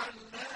وجعلنا